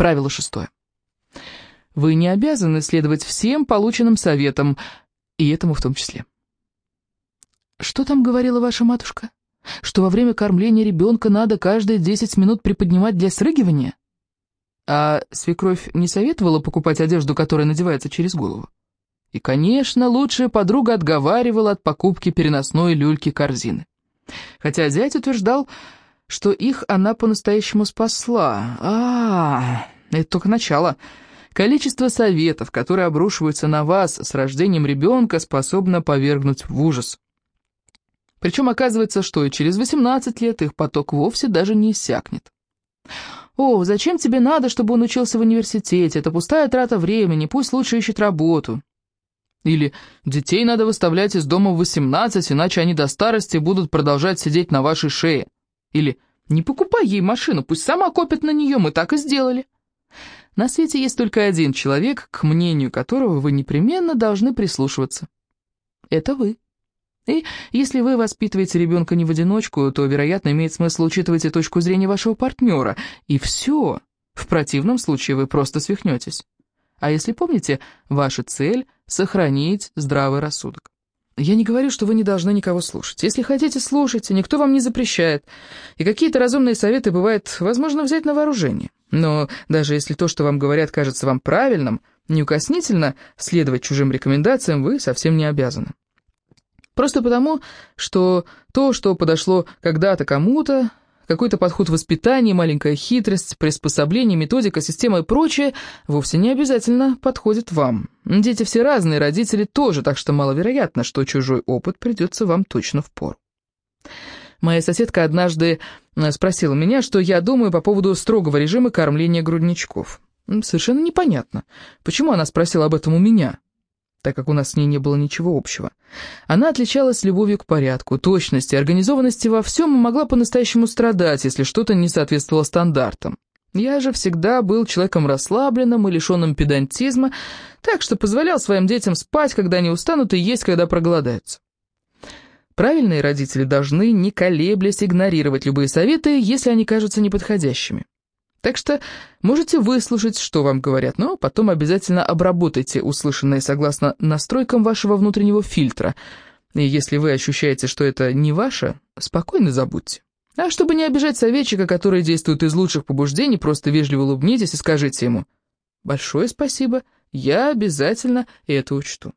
Правило шестое. Вы не обязаны следовать всем полученным советам, и этому в том числе. Что там говорила ваша матушка? Что во время кормления ребенка надо каждые 10 минут приподнимать для срыгивания? А свекровь не советовала покупать одежду, которая надевается через голову? И, конечно, лучшая подруга отговаривала от покупки переносной люльки-корзины. Хотя зять утверждал, что их она по-настоящему спасла. А, это только начало. Количество советов, которые обрушиваются на вас с рождением ребенка, способно повергнуть в ужас. Причем оказывается, что и через 18 лет их поток вовсе даже не иссякнет. «О, зачем тебе надо, чтобы он учился в университете? Это пустая трата времени, пусть лучше ищет работу». Или «Детей надо выставлять из дома в 18, иначе они до старости будут продолжать сидеть на вашей шее». Или «Не покупай ей машину, пусть сама копит на нее, мы так и сделали». На свете есть только один человек, к мнению которого вы непременно должны прислушиваться. Это вы. И если вы воспитываете ребенка не в одиночку, то, вероятно, имеет смысл учитывать и точку зрения вашего партнера. И все. В противном случае вы просто свихнетесь. А если помните, ваша цель — сохранить здравый рассудок. Я не говорю, что вы не должны никого слушать. Если хотите, слушайте, никто вам не запрещает. И какие-то разумные советы бывает возможно взять на вооружение. Но даже если то, что вам говорят, кажется вам правильным, неукоснительно следовать чужим рекомендациям вы совсем не обязаны. Просто потому, что то, что подошло когда-то кому-то, какой-то подход воспитания, маленькая хитрость, приспособление, методика, система и прочее вовсе не обязательно подходит вам. Дети все разные, родители тоже, так что маловероятно, что чужой опыт придется вам точно в пору. Моя соседка однажды э, спросила меня, что я думаю по поводу строгого режима кормления грудничков. Совершенно непонятно, почему она спросила об этом у меня так как у нас с ней не было ничего общего. Она отличалась любовью к порядку, точности, организованности во всем и могла по-настоящему страдать, если что-то не соответствовало стандартам. Я же всегда был человеком расслабленным и лишенным педантизма, так что позволял своим детям спать, когда они устанут, и есть, когда проголодаются. Правильные родители должны, не колеблясь, игнорировать любые советы, если они кажутся неподходящими. Так что можете выслушать, что вам говорят, но потом обязательно обработайте услышанное согласно настройкам вашего внутреннего фильтра. И если вы ощущаете, что это не ваше, спокойно забудьте. А чтобы не обижать советчика, который действует из лучших побуждений, просто вежливо улыбнитесь и скажите ему «Большое спасибо, я обязательно это учту».